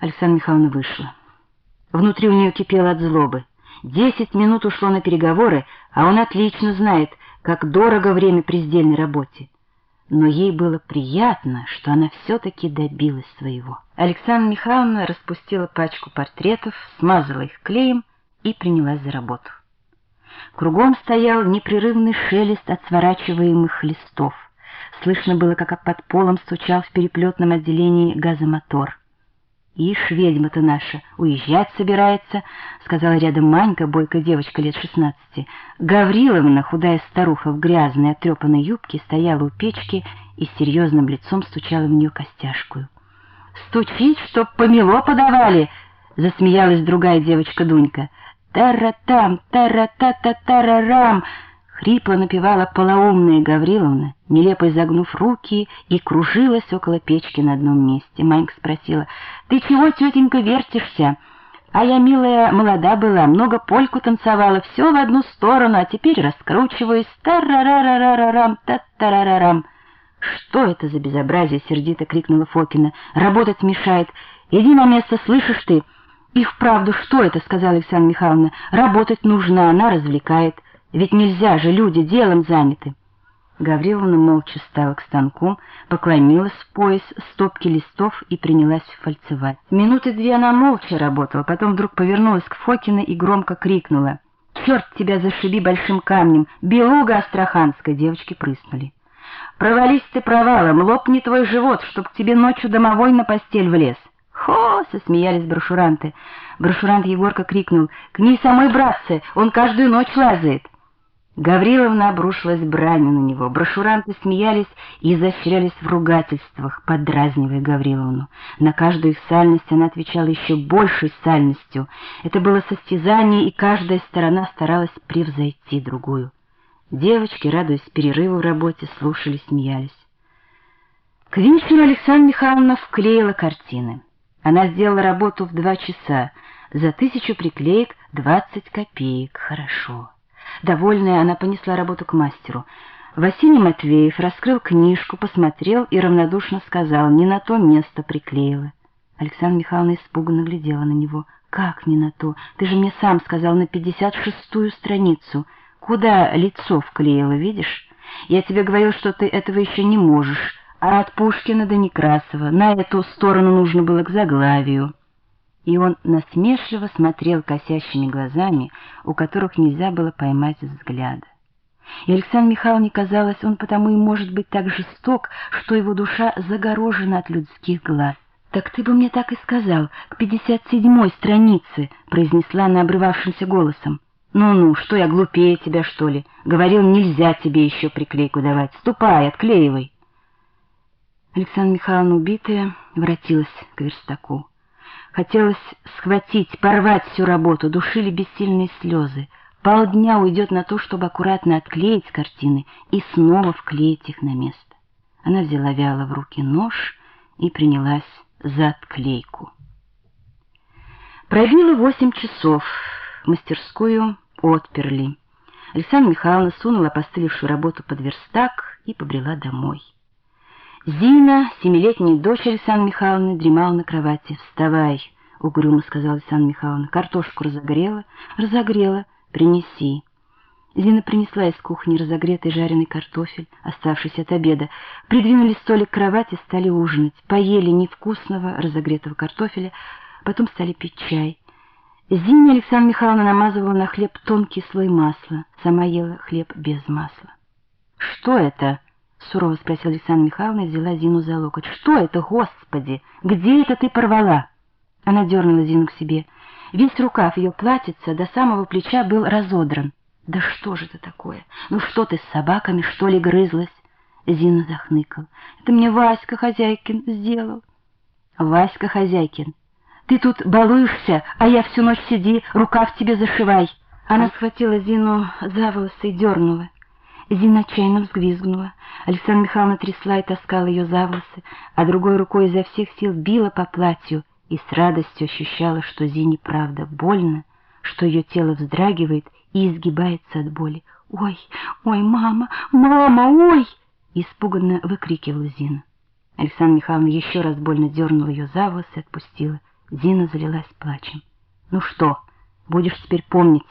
Александра Михайловна вышла. Внутри у нее кипело от злобы. Десять минут ушло на переговоры, а он отлично знает, как дорого время при сдельной работе. Но ей было приятно, что она все-таки добилась своего. Александра Михайловна распустила пачку портретов, смазала их клеем и принялась за работу. Кругом стоял непрерывный шелест от сворачиваемых листов. Слышно было, как под полом стучал в переплетном отделении газомотор. «Ишь, ведьма-то наша, уезжать собирается», — сказала рядом Манька, бойкая девочка лет шестнадцати. Гавриловна, худая старуха в грязной отрепанной юбке, стояла у печки и с серьезным лицом стучала в нее костяшкую. «Стучить, чтоб помело подавали!» — засмеялась другая девочка Дунька. «Тара-там, тара-та-та-тарарам!» Хрипло напевала полоумная Гавриловна, нелепо изогнув руки, и кружилась около печки на одном месте. Манька спросила, «Ты чего, тетенька, вертишься?» А я, милая, молода была, много польку танцевала, все в одну сторону, а теперь раскручиваюсь. Тарарарарарам, та-тарарарам. «Что это за безобразие?» — сердито крикнула Фокина. «Работать мешает. Иди на место, слышишь ты?» «И вправду, что это?» — сказала Александра Михайловна. «Работать нужно, она развлекает». Ведь нельзя же, люди делом заняты. Гавриловна молча стала к станку, поклонилась в пояс стопки листов и принялась фальцевать. Минуты две она молча работала, потом вдруг повернулась к Фокиной и громко крикнула. «Черт тебя зашиби большим камнем! Белуга астраханская!» Девочки прыснули. «Провались ты провалом, лопни твой живот, чтоб к тебе ночью домовой на постель влез!» «Хо!» — засмеялись брошюранты. Брошюрант Егорка крикнул. «К ней самой, братцы! Он каждую ночь лазает!» Гавриловна обрушилась бранью на него. Брошюранты смеялись и изощрялись в ругательствах, подразнивая Гавриловну. На каждую их сальность она отвечала еще большей сальностью. Это было состязание, и каждая сторона старалась превзойти другую. Девочки, радуясь перерыву в работе, слушали, смеялись. К вечеру Александра Михайловна вклеила картины. Она сделала работу в два часа. За тысячу приклеек двадцать копеек. Хорошо. Довольная, она понесла работу к мастеру. Василий Матвеев раскрыл книжку, посмотрел и равнодушно сказал, не на то место приклеила. Александра Михайловна испуганно глядела на него. «Как не на то? Ты же мне сам сказал на пятьдесят шестую страницу. Куда лицо вклеила, видишь? Я тебе говорил, что ты этого еще не можешь, а от Пушкина до Некрасова на эту сторону нужно было к заглавию» и он насмешливо смотрел косящими глазами, у которых нельзя было поймать взгляда. И Александре Михайловне казалось, он потому и может быть так жесток, что его душа загорожена от людских глаз. «Так ты бы мне так и сказал, к пятьдесят седьмой странице», — произнесла она обрывавшимся голосом. «Ну-ну, что я глупее тебя, что ли? Говорил, нельзя тебе еще приклейку давать. Ступай, отклеивай». Александра Михайловна, убитая, воротилась к верстаку. Хотелось схватить, порвать всю работу, душили бессильные слезы. Полдня уйдет на то, чтобы аккуратно отклеить картины и снова вклеить их на место. Она взяла вяло в руки нож и принялась за отклейку. Пробило восемь часов. Мастерскую отперли. Александра Михайловна сунула постылившую работу под верстак и побрела домой. Зина, семилетняя дочь Александры Михайловны, дремала на кровати. «Вставай!» — угрюмо сказала Александра Михайловна. «Картошку разогрела?» «Разогрела. Принеси». Зина принесла из кухни разогретый жареный картофель, оставшийся от обеда. Придвинули столик к кровати, стали ужинать. Поели невкусного разогретого картофеля, потом стали пить чай. Зине Александра Михайловна намазывала на хлеб тонкий слой масла, сама ела хлеб без масла. «Что это?» — сурово спросила Александра Михайловна и взяла Зину за локоть. «Что это, Господи? Где это ты порвала?» Она дернула Зину к себе. Весь рукав ее платьица до самого плеча был разодран. «Да что же это такое? Ну что ты с собаками, что ли, грызлась?» Зина захныкал. «Это мне Васька Хозяйкин сделал». «Васька Хозяйкин, ты тут балуешься, а я всю ночь сиди, рукав тебе зашивай». Она схватила Зину за волосы и дернула. Зина отчаянно взвизгнула. Александра Михайловна трясла и таскала ее за волосы, а другой рукой изо всех сил била по платью и с радостью ощущала, что Зине правда больно, что ее тело вздрагивает и изгибается от боли. «Ой, ой, мама, мама, ой!» — испуганно выкрикивала Зина. Александра Михайловна еще раз больно дернула ее за волосы и отпустила. Зина залилась плачем. «Ну что, будешь теперь помнить?»